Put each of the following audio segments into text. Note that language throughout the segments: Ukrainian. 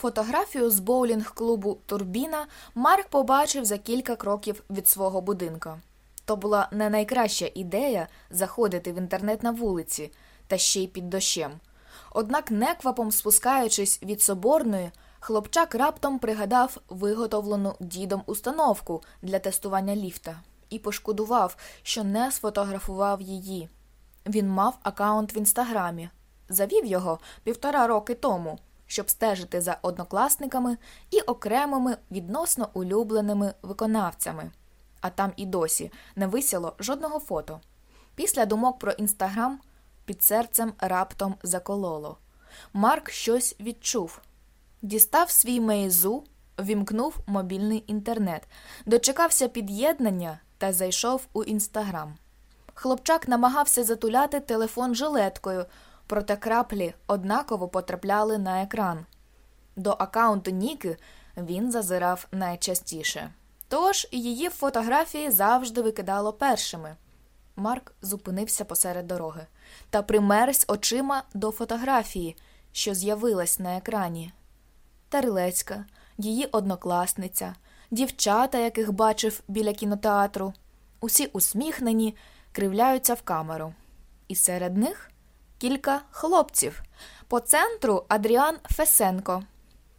Фотографію з боулінг-клубу Турбіна Марк побачив за кілька кроків від свого будинка. То була не найкраща ідея заходити в інтернет на вулиці, та ще й під дощем. Однак, неквапом спускаючись від соборної, хлопчак раптом пригадав виготовлену дідом установку для тестування ліфта і пошкодував, що не сфотографував її. Він мав акаунт в інстаграмі, завів його півтора роки тому щоб стежити за однокласниками і окремими відносно улюбленими виконавцями, а там і досі не висіло жодного фото. Після думок про інстаграм під серцем раптом закололо. Марк щось відчув, дістав свій мейзу, вімкнув мобільний інтернет, дочекався під'єднання та зайшов у інстаграм. Хлопчак намагався затуляти телефон жилеткою проте краплі однаково потрапляли на екран. До аккаунту Ніки він зазирав найчастіше. Тож її фотографії завжди викидало першими. Марк зупинився посеред дороги та примерз очима до фотографії, що з'явилась на екрані. Терлецька, її однокласниця, дівчата, яких бачив біля кінотеатру, усі усміхнені, кривляються в камеру. І серед них кілька хлопців. По центру Адріан Фесенко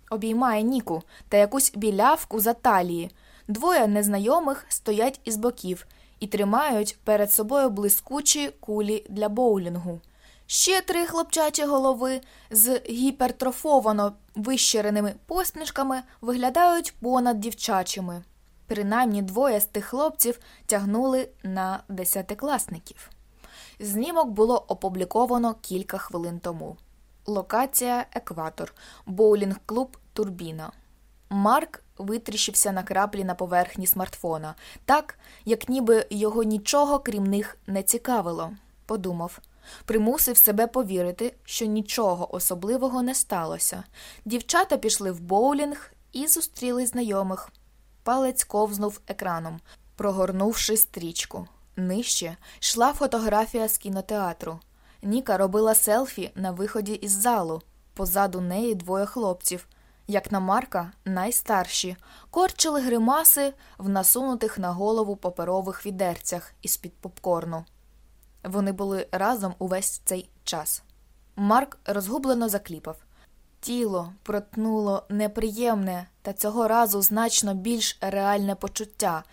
обіймає Ніку та якусь білявку за талії. Двоє незнайомих стоять із боків і тримають перед собою блискучі кулі для боулінгу. Ще три хлопчачі голови з гіпертрофовано вищереними посмішками виглядають понад дівчачими. Принаймні двоє з тих хлопців тягнули на десятикласників. Знімок було опубліковано кілька хвилин тому. Локація Екватор, боулінг-клуб Турбіна. Марк витріщився на краплі на поверхні смартфона, так, як ніби його нічого крім них не цікавило. Подумав, примусив себе повірити, що нічого особливого не сталося. Дівчата пішли в боулінг і зустріли знайомих. Палець ковзнув екраном, прогорнувши стрічку. Нижче йшла фотографія з кінотеатру. Ніка робила селфі на виході із залу. Позаду неї двоє хлопців. Як на Марка, найстарші, корчили гримаси в насунутих на голову паперових відерцях із під попкорну. Вони були разом увесь цей час. Марк розгублено закліпав. Тіло протнуло неприємне та цього разу значно більш реальне почуття.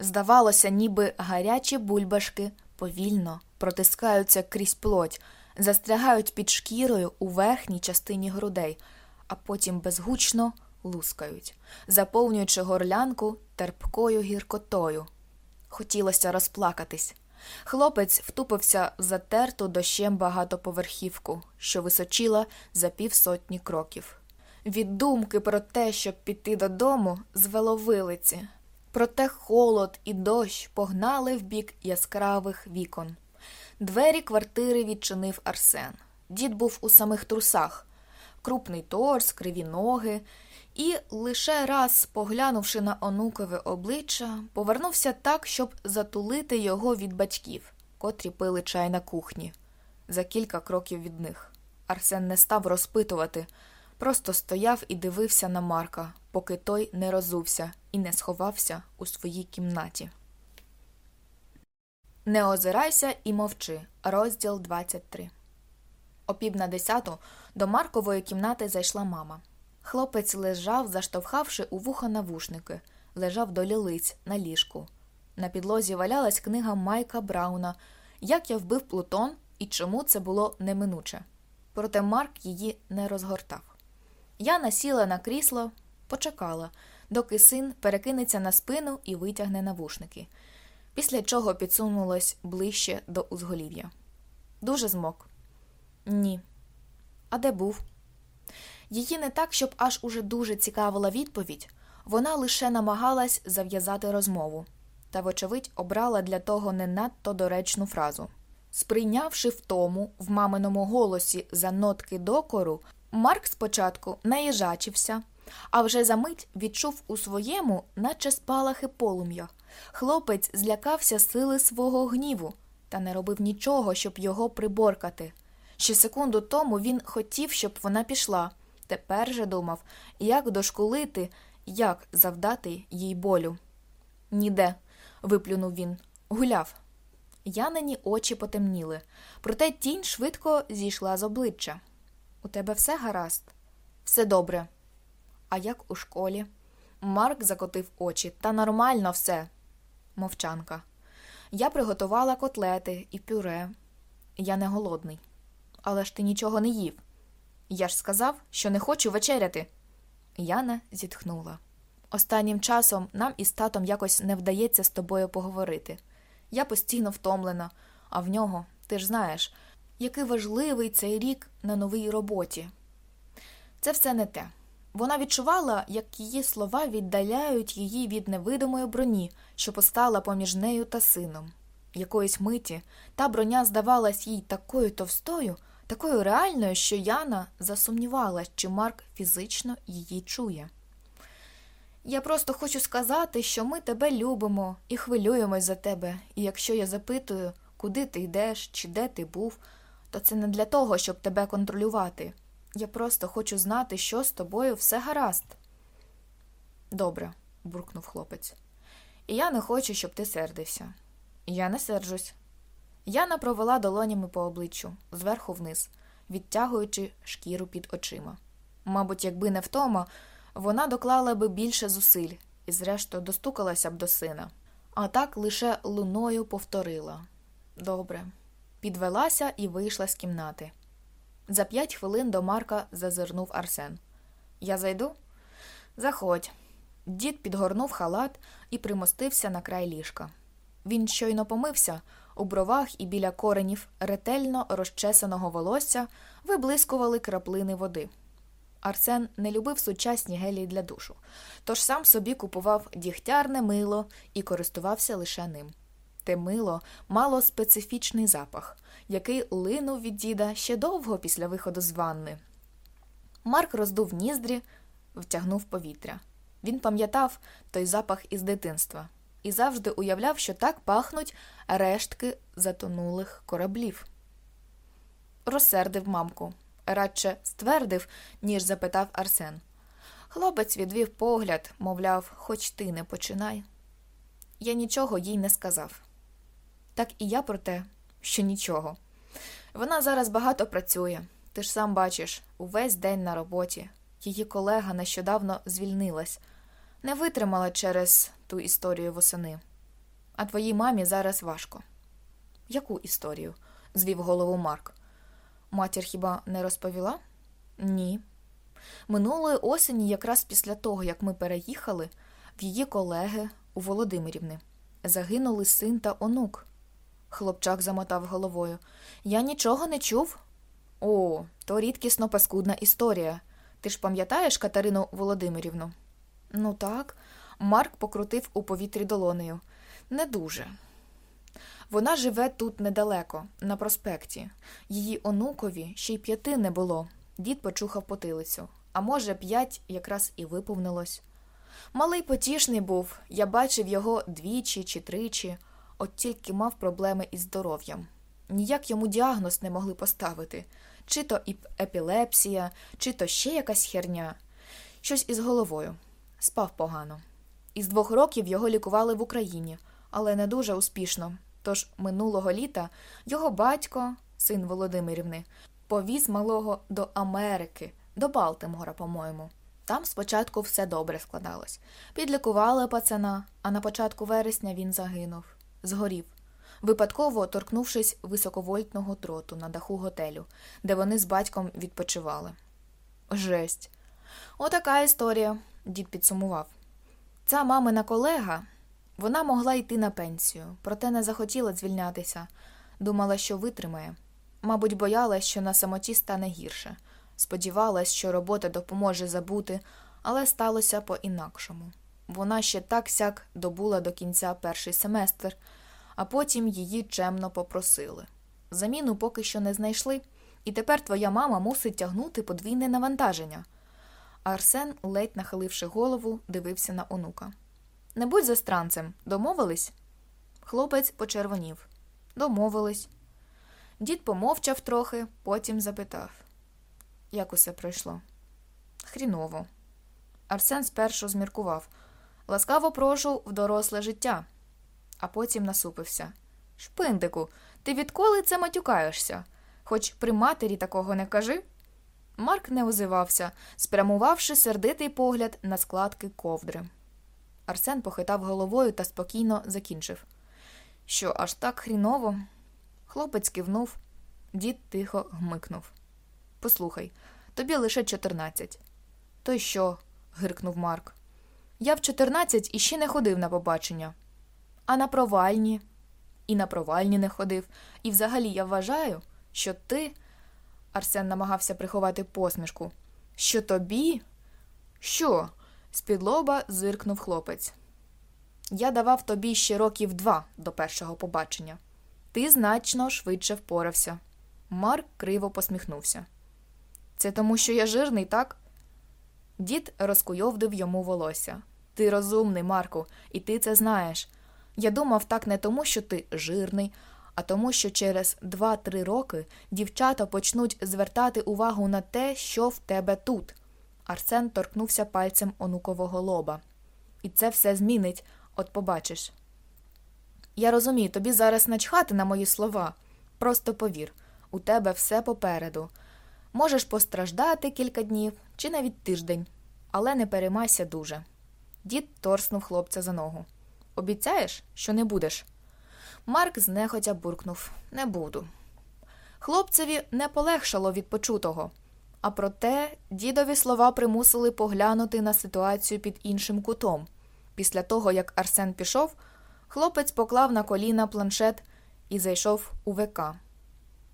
Здавалося, ніби гарячі бульбашки повільно протискаються крізь плоть, застрягають під шкірою у верхній частині грудей, а потім безгучно лускають, заповнюючи горлянку терпкою гіркотою. Хотілося розплакатись. Хлопець втупився в затерту дощем багатоповерхівку, що височила за півсотні кроків. Від думки про те, щоб піти додому, звело вилиці. Проте холод і дощ погнали в бік яскравих вікон. Двері квартири відчинив Арсен. Дід був у самих трусах, крупний торс, криві ноги, і, лише раз, поглянувши на онукове обличчя, повернувся так, щоб затулити його від батьків, котрі пили чай на кухні, за кілька кроків від них. Арсен не став розпитувати, просто стояв і дивився на Марка, поки той не розувся і не сховався у своїй кімнаті. Не озирайся і мовчи. Розділ 23 О пів на десяту до Маркової кімнати зайшла мама. Хлопець лежав, заштовхавши у вуха навушники, лежав до лілиць на ліжку. На підлозі валялась книга Майка Брауна Як я вбив Плутон і чому це було неминуче. Проте Марк її не розгортав. Я насіла на крісло, почекала, доки син перекинеться на спину і витягне навушники, після чого підсунулась ближче до узголів'я. Дуже змок. Ні. А де був? Її не так, щоб аж уже дуже цікавила відповідь, вона лише намагалась зав'язати розмову та, вочевидь, обрала для того не надто доречну фразу. Сприйнявши втому в маминому голосі за нотки докору, Марк спочатку наїжачився, а вже за мить відчув у своєму, наче спалахи полум'я. Хлопець злякався сили свого гніву та не робив нічого, щоб його приборкати. Ще секунду тому він хотів, щоб вона пішла. Тепер же думав, як дошкулити, як завдати їй болю. Ніде, виплюнув він, гуляв. Янені очі потемніли, проте тінь швидко зійшла з обличчя. У тебе все гаразд? Все добре. А як у школі? Марк закотив очі. Та нормально все. Мовчанка. Я приготувала котлети і пюре. Я не голодний. Але ж ти нічого не їв. Я ж сказав, що не хочу вечеряти. Яна зітхнула. Останнім часом нам із татом якось не вдається з тобою поговорити. Я постійно втомлена, а в нього, ти ж знаєш, який важливий цей рік на новій роботі. Це все не те. Вона відчувала, як її слова віддаляють її від невидимої броні, що постала поміж нею та сином. Якоїсь миті та броня здавалась їй такою товстою, такою реальною, що Яна засумнівалась, чи Марк фізично її чує. Я просто хочу сказати, що ми тебе любимо і хвилюємось за тебе, і якщо я запитую, куди ти йдеш чи де ти був, то це не для того, щоб тебе контролювати. Я просто хочу знати, що з тобою все гаразд. Добре, буркнув хлопець. І я не хочу, щоб ти сердився. Я не серджусь. Яна провела долонями по обличчю, зверху вниз, відтягуючи шкіру під очима. Мабуть, якби не втома, вона доклала би більше зусиль і, зрештою, достукалася б до сина. А так лише луною повторила добре, підвелася і вийшла з кімнати. За п'ять хвилин до Марка зазирнув Арсен. Я зайду? Заходь. Дід підгорнув халат і примостився на край ліжка. Він щойно помився, у бровах і біля коренів ретельно розчесаного волосся виблискували краплини води. Арсен не любив сучасні гелії для душу, тож сам собі купував дігтярне мило і користувався лише ним. Те мило мало специфічний запах, який линув від діда ще довго після виходу з ванни. Марк роздув ніздрі, втягнув повітря. Він пам'ятав той запах із дитинства і завжди уявляв, що так пахнуть рештки затонулих кораблів. Розсердив мамку, радше ствердив, ніж запитав Арсен. Хлопець відвів погляд, мовляв, хоч ти не починай. Я нічого їй не сказав. Так і я про те, що нічого. Вона зараз багато працює, ти ж сам бачиш, увесь день на роботі. Її колега нещодавно звільнилась, не витримала через ту історію восени. А твоїй мамі зараз важко. Яку історію? звів голову Марк. Матір хіба не розповіла? Ні. Минулої осені, якраз після того, як ми переїхали, в її колеги у Володимирівни загинули син та онук. Хлопчак замотав головою. Я нічого не чув. О, то рідкісно паскудна історія. Ти ж пам'ятаєш Катерину Володимирівну? Ну так, Марк покрутив у повітрі долонею. Не дуже. Вона живе тут недалеко, на проспекті. Її онукові ще й п'яти не було. Дід почухав потилицю. А може, п'ять якраз і виповнилось. Малий потішний був, я бачив його двічі чи тричі, от тільки мав проблеми із здоров'ям. Ніяк йому діагноз не могли поставити чи то епілепсія, чи то ще якась херня, щось із головою. Спав погано. Із двох років його лікували в Україні, але не дуже успішно. Тож минулого літа його батько, син Володимирівни, повіз малого до Америки, до Балтимора, по-моєму. Там спочатку все добре складалось. Підлікували пацана, а на початку вересня він загинув, згорів, випадково торкнувшись високовольтного дроту на даху готелю, де вони з батьком відпочивали. Жесть. Отака історія, дід підсумував. Ця мамина колега, вона могла йти на пенсію, проте не захотіла звільнятися, думала, що витримає. Мабуть, боялась, що на самоті стане гірше. Сподівалась, що робота допоможе забути, але сталося по-інакшому. Вона ще так сяк добула до кінця перший семестр, а потім її чемно попросили. Заміну поки що не знайшли, і тепер твоя мама мусить тягнути подвійне навантаження. Арсен, ледь нахиливши голову, дивився на онука. Не будь застранцем, домовились? Хлопець почервонів. Домовились. Дід помовчав трохи, потім запитав як усе пройшло. Хріново. Арсен спершу зміркував ласкаво прошу в доросле життя, а потім насупився. Шпиндику, ти відколи це матюкаєшся? Хоч при матері такого не кажи. Марк не озивався, спрямувавши сердитий погляд на складки ковдри. Арсен похитав головою та спокійно закінчив. Що, аж так хріново? Хлопець кивнув, дід тихо гмикнув. Послухай, тобі лише чотирнадцять. То й що? гиркнув Марк. Я в чотирнадцять іще не ходив на побачення. А на провальні? І на провальні не ходив. І взагалі я вважаю, що ти. Арсен намагався приховати посмішку. Що тобі? Що? з-під лоба зиркнув хлопець. Я давав тобі ще років два до першого побачення. Ти значно швидше впорався. Марк криво посміхнувся. Це тому, що я жирний, так? Дід розкуйовдив йому волосся. Ти розумний, Марку, і ти це знаєш. Я думав так не тому, що ти жирний, а тому, що через два-три роки дівчата почнуть звертати увагу на те, що в тебе тут. Арсен торкнувся пальцем онукового лоба. І це все змінить, от побачиш. Я розумію, тобі зараз начхати на мої слова. Просто повір, у тебе все попереду. Можеш постраждати кілька днів чи навіть тиждень, але не переймайся дуже. Дід торснув хлопця за ногу. Обіцяєш, що не будеш? Марк знехотя буркнув не буду. Хлопцеві не полегшало від почутого, а проте дідові слова примусили поглянути на ситуацію під іншим кутом. Після того, як Арсен пішов, хлопець поклав на коліна планшет і зайшов у ВК.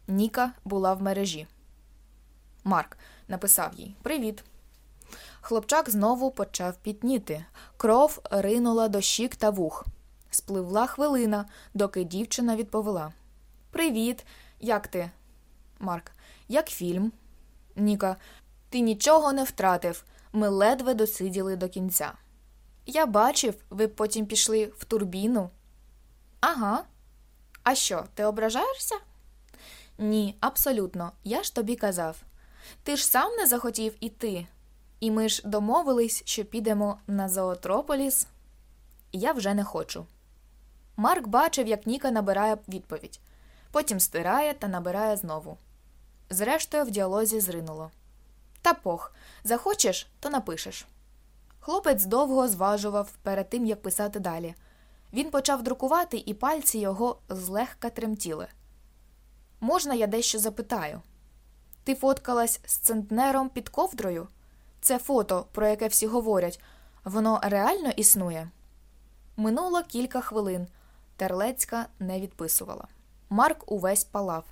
Ніка була в мережі. Марк написав їй Привіт. Хлопчак знову почав пітніти. Кров ринула до щік та вух. Спливла хвилина, доки дівчина відповіла Привіт, як ти? Марк. Як фільм? Ніка. Ти нічого не втратив. Ми ледве досиділи до кінця. Я бачив, ви потім пішли в турбіну. Ага. А що, ти ображаєшся? Ні, абсолютно. Я ж тобі казав. Ти ж сам не захотів іти. І ми ж домовились, що підемо на зоотрополіс. Я вже не хочу. Марк бачив, як Ніка набирає відповідь, потім стирає та набирає знову. Зрештою, в діалозі зринуло. Та пох, захочеш, то напишеш. Хлопець довго зважував перед тим, як писати далі. Він почав друкувати, і пальці його злегка тремтіли. Можна, я дещо запитаю? Ти фоткалась з центнером під ковдрою? Це фото, про яке всі говорять, воно реально існує? Минуло кілька хвилин. Терлецька не відписувала. Марк увесь палав.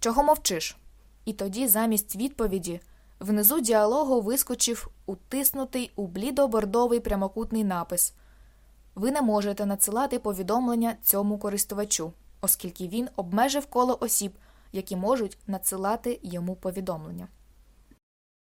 Чого мовчиш? І тоді, замість відповіді, внизу діалогу вискочив утиснутий у блідо-бордовий прямокутний напис Ви не можете надсилати повідомлення цьому користувачу, оскільки він обмежив коло осіб, які можуть надсилати йому повідомлення.